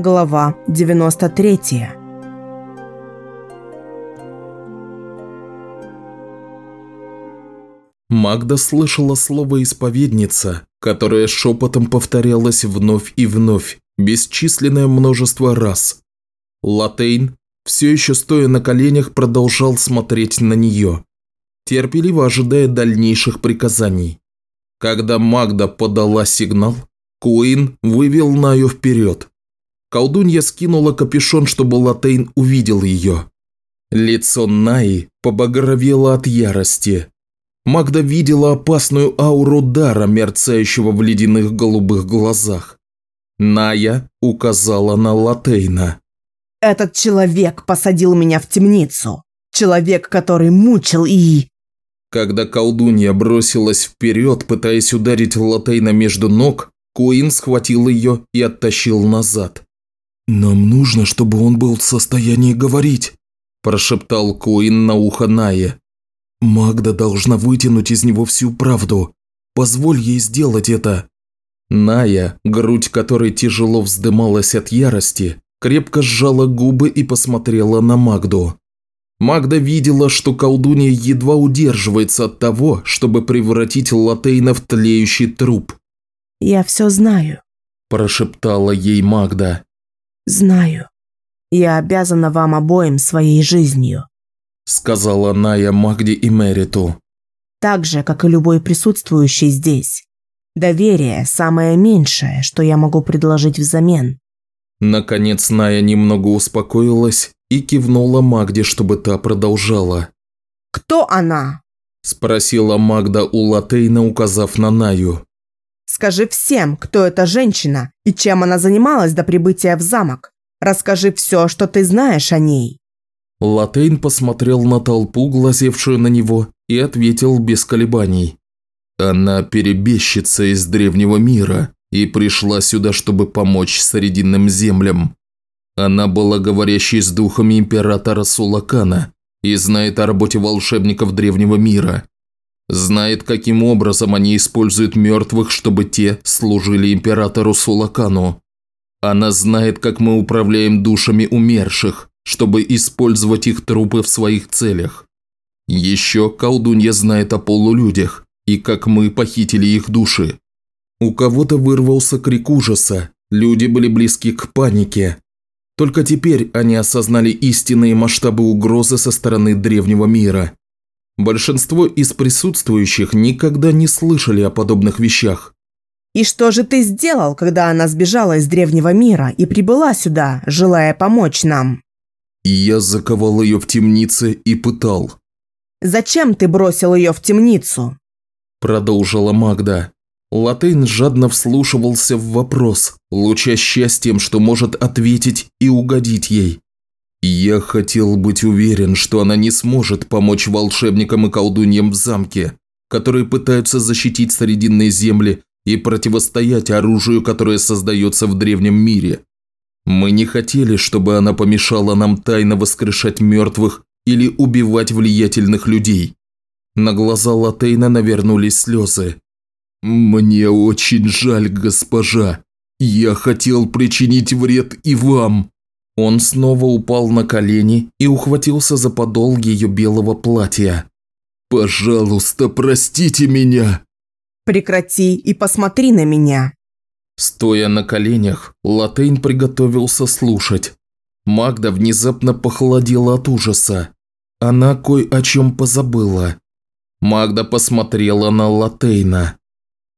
Глава 93 Магда слышала слово «исповедница», которое шепотом повторялось вновь и вновь, бесчисленное множество раз. Латейн, все еще стоя на коленях, продолжал смотреть на нее, терпеливо ожидая дальнейших приказаний. Когда Магда подала сигнал, Куин вывел Наю вперед. Колдунья скинула капюшон, чтобы Латейн увидел ее. Лицо Наи побагровело от ярости. Магда видела опасную ауру дара, мерцающего в ледяных голубых глазах. Ная указала на Латейна. «Этот человек посадил меня в темницу. Человек, который мучил и...» Когда колдунья бросилась вперед, пытаясь ударить Латейна между ног, Куин схватил ее и оттащил назад. «Нам нужно, чтобы он был в состоянии говорить», – прошептал Куин на ухо Найе. «Магда должна вытянуть из него всю правду. Позволь ей сделать это». Ная, грудь которой тяжело вздымалась от ярости, крепко сжала губы и посмотрела на Магду. Магда видела, что колдунья едва удерживается от того, чтобы превратить Латейна в тлеющий труп. «Я все знаю», – прошептала ей Магда. «Знаю. Я обязана вам обоим своей жизнью», – сказала Ная Магде и Мериту. «Так же, как и любой присутствующий здесь. Доверие – самое меньшее, что я могу предложить взамен». Наконец Ная немного успокоилась и кивнула Магде, чтобы та продолжала. «Кто она?» – спросила Магда у Латейна, указав на Наю. Скажи всем, кто эта женщина и чем она занималась до прибытия в замок. Расскажи все, что ты знаешь о ней». Латейн посмотрел на толпу, глазевшую на него, и ответил без колебаний. «Она перебежчица из древнего мира и пришла сюда, чтобы помочь Срединным землям. Она была говорящей с духами императора Сулакана и знает о работе волшебников древнего мира. Знает, каким образом они используют мертвых, чтобы те служили императору Сулакану. Она знает, как мы управляем душами умерших, чтобы использовать их трупы в своих целях. Еще колдунья знает о полулюдях и как мы похитили их души. У кого-то вырвался крик ужаса, люди были близки к панике. Только теперь они осознали истинные масштабы угрозы со стороны древнего мира. Большинство из присутствующих никогда не слышали о подобных вещах. «И что же ты сделал, когда она сбежала из древнего мира и прибыла сюда, желая помочь нам?» «Я заковал ее в темнице и пытал». «Зачем ты бросил ее в темницу?» Продолжила Магда. Латейн жадно вслушивался в вопрос, луча счастьем, что может ответить и угодить ей. Я хотел быть уверен, что она не сможет помочь волшебникам и колдуньям в замке, которые пытаются защитить Срединные земли и противостоять оружию, которое создается в древнем мире. Мы не хотели, чтобы она помешала нам тайно воскрешать мертвых или убивать влиятельных людей. На глаза Латейна навернулись слезы. «Мне очень жаль, госпожа. Я хотел причинить вред и вам». Он снова упал на колени и ухватился за подол ее белого платья. «Пожалуйста, простите меня!» «Прекрати и посмотри на меня!» Стоя на коленях, Латейн приготовился слушать. Магда внезапно похолодела от ужаса. Она кое о чем позабыла. Магда посмотрела на Латейна.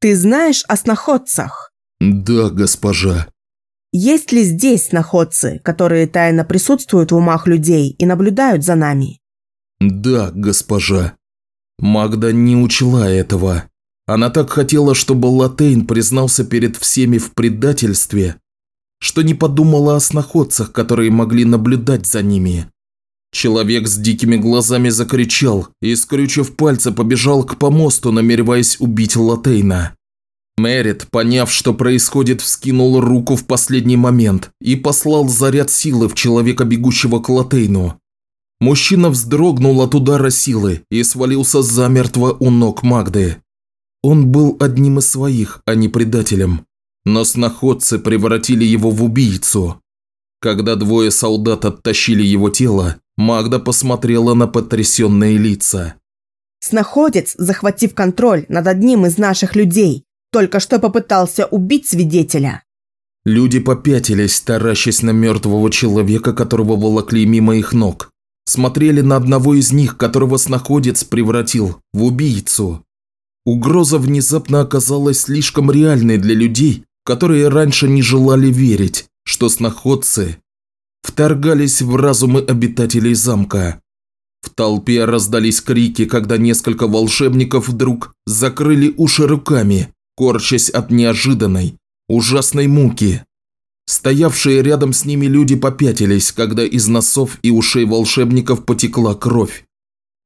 «Ты знаешь о сноходцах?» «Да, госпожа». Есть ли здесь находцы, которые тайно присутствуют в умах людей и наблюдают за нами? Да, госпожа. Магда не учла этого. Она так хотела, чтобы Латейн признался перед всеми в предательстве, что не подумала о сноходцах, которые могли наблюдать за ними. Человек с дикими глазами закричал и, скрючив пальцы, побежал к помосту, намереваясь убить Латейна. Мэрит, поняв, что происходит, вскинул руку в последний момент и послал заряд силы в человека, бегущего к Латейну. Мужчина вздрогнул от удара силы и свалился замертво у ног Магды. Он был одним из своих, а не предателем. Но сноходцы превратили его в убийцу. Когда двое солдат оттащили его тело, Магда посмотрела на потрясенные лица. Снаходец, захватив контроль над одним из наших людей, только что попытался убить свидетеля. Люди попятились, таращась на мертвого человека, которого волокли мимо их ног. Смотрели на одного из них, которого снаходец превратил в убийцу. Угроза внезапно оказалась слишком реальной для людей, которые раньше не желали верить, что снаходцы вторгались в разумы обитателей замка. В толпе раздались крики, когда несколько волшебников вдруг закрыли уши руками, корчась от неожиданной, ужасной муки. Стоявшие рядом с ними люди попятились, когда из носов и ушей волшебников потекла кровь.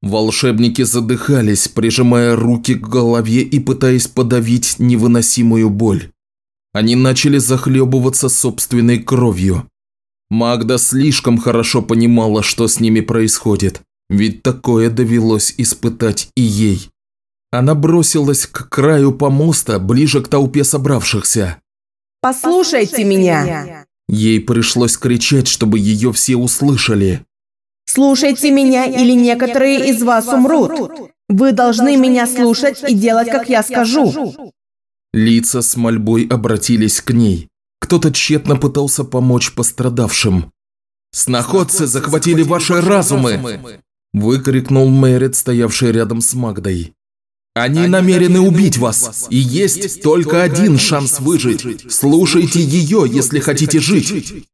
Волшебники задыхались, прижимая руки к голове и пытаясь подавить невыносимую боль. Они начали захлебываться собственной кровью. Магда слишком хорошо понимала, что с ними происходит, ведь такое довелось испытать и ей. Она бросилась к краю помоста, ближе к толпе собравшихся. «Послушайте меня!» Ей пришлось кричать, чтобы ее все услышали. «Слушайте меня, или некоторые из вас умрут. Вы должны меня слушать и делать, как я скажу». Лица с мольбой обратились к ней. Кто-то тщетно пытался помочь пострадавшим. «Сноходцы захватили ваши разумы!» Выкрикнул Мэрит, стоявший рядом с Магдой. Они намерены убить вас, и есть только один шанс выжить. Слушайте ее, если хотите жить.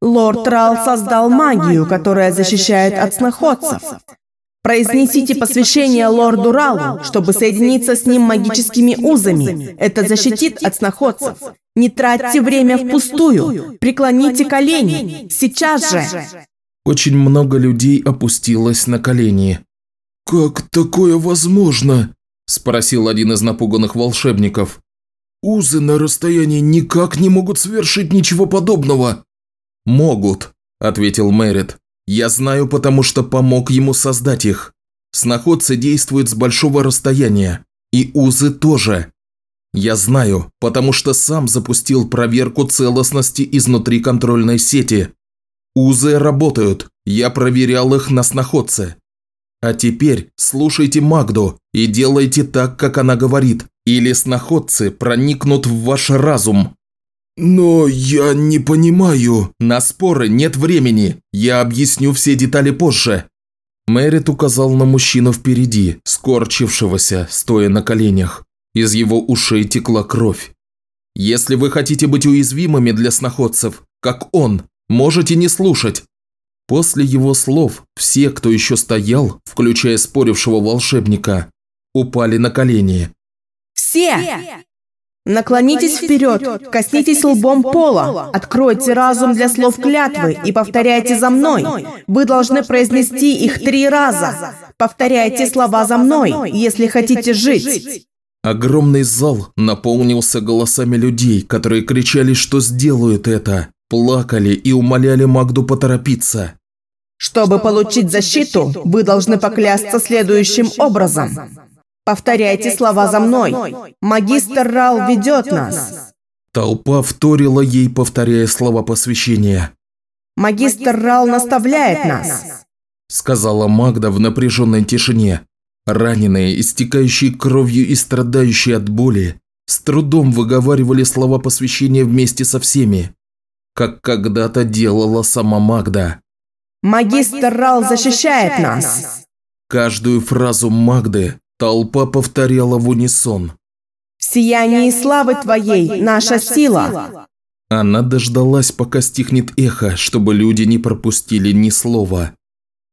Лорд Рал создал магию, которая защищает от сноходцев. Произнесите посвящение лорду Ралу, чтобы соединиться с ним магическими узами. Это защитит от сноходцев. Не тратьте время впустую. Преклоните колени. Сейчас же. Очень много людей опустилось на колени. «Как такое возможно?» – спросил один из напуганных волшебников. «Узы на расстоянии никак не могут совершить ничего подобного». «Могут», – ответил Мэрит. «Я знаю, потому что помог ему создать их. Сноходцы действуют с большого расстояния. И узы тоже. Я знаю, потому что сам запустил проверку целостности изнутри контрольной сети. Узы работают, я проверял их на сноходце. А теперь слушайте Магду и делайте так, как она говорит, или сноходцы проникнут в ваш разум. Но я не понимаю. На споры нет времени, я объясню все детали позже. Мэрит указал на мужчину впереди, скорчившегося, стоя на коленях. Из его ушей текла кровь. Если вы хотите быть уязвимыми для сноходцев, как он, можете не слушать. После его слов все, кто еще стоял, включая спорившего волшебника, упали на колени. «Все! Наклонитесь вперед, коснитесь лбом пола, откройте разум для слов клятвы и повторяйте за мной. Вы должны произнести их три раза. Повторяйте слова за мной, если хотите жить». Огромный зал наполнился голосами людей, которые кричали, что сделают это, плакали и умоляли Магду поторопиться. Чтобы получить защиту, вы должны поклясться следующим образом. Повторяйте слова за мной. Магистр Рал ведет нас. Толпа вторила ей, повторяя слова посвящения. Магистр Рал наставляет нас. Сказала Магда в напряженной тишине. Раненые, истекающие кровью и страдающие от боли, с трудом выговаривали слова посвящения вместе со всеми, как когда-то делала сама Магда. Магистр Рал защищает нас. Каждую фразу Магды толпа повторяла в унисон. В сиянии славы Твоей наша сила. Она дождалась, пока стихнет эхо, чтобы люди не пропустили ни слова.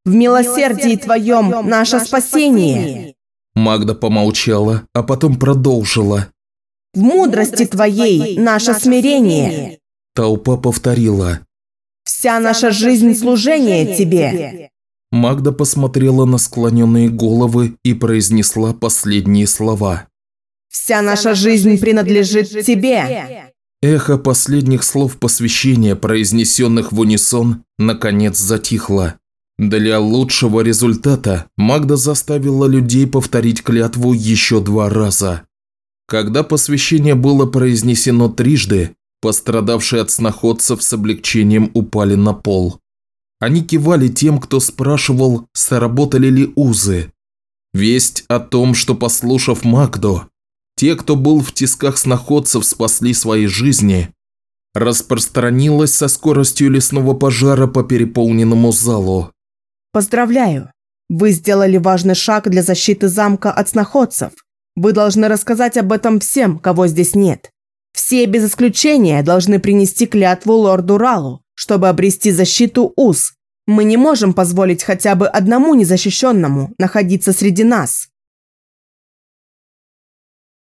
В милосердии Твоем наше спасение. Магда помолчала, а потом продолжила. В мудрости Твоей наше смирение. Толпа повторила. Вся наша жизнь служение тебе. Магда посмотрела на склоненные головы и произнесла последние слова. Вся наша жизнь принадлежит тебе. Эхо последних слов посвящения, произнесенных в унисон, наконец затихло. Для лучшего результата Магда заставила людей повторить клятву еще два раза. Когда посвящение было произнесено трижды, Пострадавшие от сноходцев с облегчением упали на пол. Они кивали тем, кто спрашивал, сработали ли узы. Весть о том, что, послушав Макдо, те, кто был в тисках сноходцев, спасли свои жизни, распространилась со скоростью лесного пожара по переполненному залу. Поздравляю! Вы сделали важный шаг для защиты замка от сноходцев. Вы должны рассказать об этом всем, кого здесь нет. Все без исключения должны принести клятву лорду Ралу, чтобы обрести защиту УЗ. Мы не можем позволить хотя бы одному незащищенному находиться среди нас.